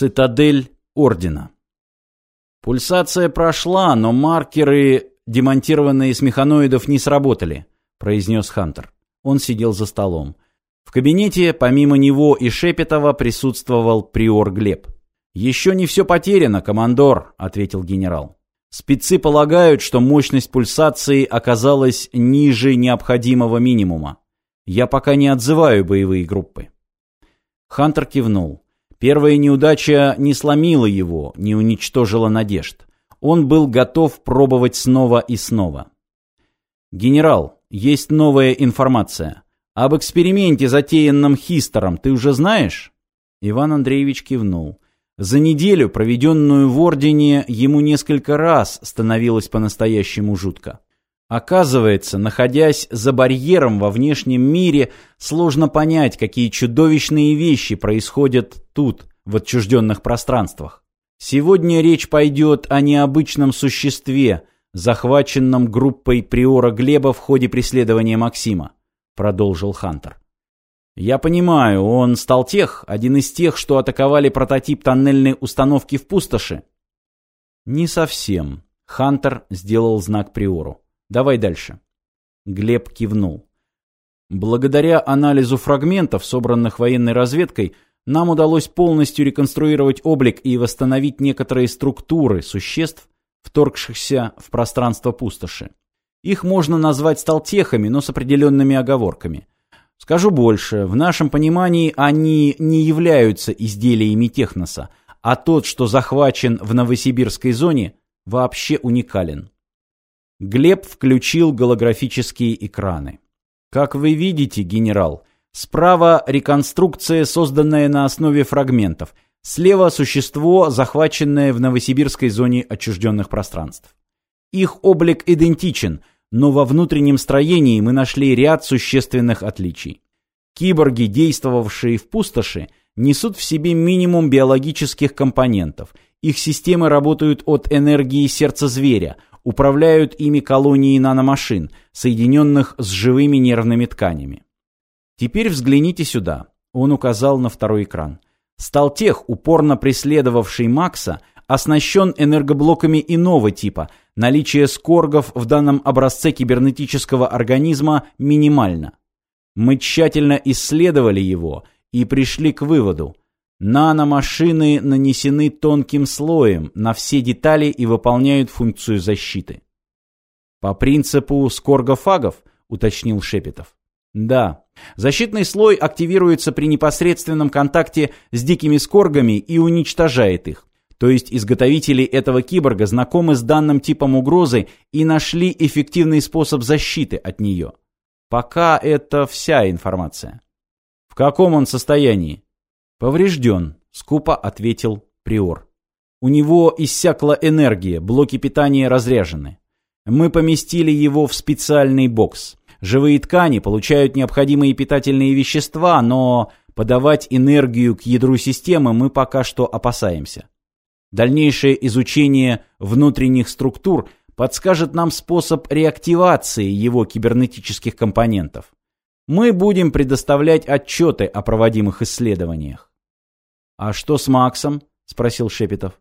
Цитадель Ордена. Пульсация прошла, но маркеры, демонтированные с механоидов, не сработали, произнес Хантер. Он сидел за столом. В кабинете, помимо него и Шепетова, присутствовал приор Глеб. «Еще не все потеряно, командор», — ответил генерал. «Спецы полагают, что мощность пульсации оказалась ниже необходимого минимума. Я пока не отзываю боевые группы». Хантер кивнул. Первая неудача не сломила его, не уничтожила надежд. Он был готов пробовать снова и снова. «Генерал, есть новая информация. Об эксперименте, затеянном Хистером, ты уже знаешь?» Иван Андреевич кивнул. За неделю, проведенную в Ордене, ему несколько раз становилось по-настоящему жутко. Оказывается, находясь за барьером во внешнем мире, сложно понять, какие чудовищные вещи происходят тут, в отчужденных пространствах. Сегодня речь пойдет о необычном существе, захваченном группой приора Глеба в ходе преследования Максима, продолжил Хантер. Я понимаю, он стал тех, один из тех, что атаковали прототип тоннельной установки в пустоши. Не совсем. Хантер сделал знак приору. Давай дальше. Глеб кивнул. Благодаря анализу фрагментов, собранных военной разведкой, нам удалось полностью реконструировать облик и восстановить некоторые структуры существ, вторгшихся в пространство пустоши. Их можно назвать сталтехами, но с определенными оговорками. Скажу больше, в нашем понимании они не являются изделиями техноса, а тот, что захвачен в новосибирской зоне, вообще уникален. Глеб включил голографические экраны. Как вы видите, генерал, справа реконструкция, созданная на основе фрагментов. Слева существо, захваченное в новосибирской зоне отчужденных пространств. Их облик идентичен, но во внутреннем строении мы нашли ряд существенных отличий. Киборги, действовавшие в пустоши, несут в себе минимум биологических компонентов. Их системы работают от энергии сердца зверя – управляют ими колонии наномашин, соединенных с живыми нервными тканями. Теперь взгляните сюда. Он указал на второй экран. Сталтех, упорно преследовавший Макса, оснащен энергоблоками иного типа. Наличие скоргов в данном образце кибернетического организма минимально. Мы тщательно исследовали его и пришли к выводу. Наномашины нанесены тонким слоем на все детали и выполняют функцию защиты. По принципу скоргофагов, уточнил Шепетов. Да, защитный слой активируется при непосредственном контакте с дикими скоргами и уничтожает их. То есть изготовители этого киборга знакомы с данным типом угрозы и нашли эффективный способ защиты от нее. Пока это вся информация. В каком он состоянии? «Поврежден», — скупо ответил Приор. «У него иссякла энергия, блоки питания разряжены. Мы поместили его в специальный бокс. Живые ткани получают необходимые питательные вещества, но подавать энергию к ядру системы мы пока что опасаемся. Дальнейшее изучение внутренних структур подскажет нам способ реактивации его кибернетических компонентов. Мы будем предоставлять отчеты о проводимых исследованиях. «А что с Максом?» — спросил Шепетов.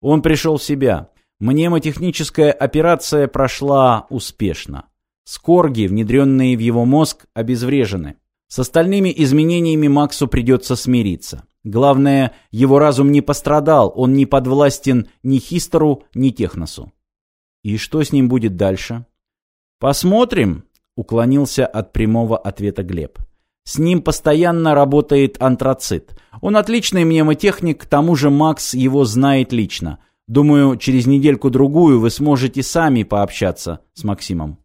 «Он пришел в себя. Мнемотехническая операция прошла успешно. Скорги, внедренные в его мозг, обезврежены. С остальными изменениями Максу придется смириться. Главное, его разум не пострадал, он не подвластен ни Хистеру, ни Техносу. И что с ним будет дальше? «Посмотрим», — уклонился от прямого ответа Глеб. С ним постоянно работает антрацит. Он отличный мнемотехник, к тому же Макс его знает лично. Думаю, через недельку-другую вы сможете сами пообщаться с Максимом.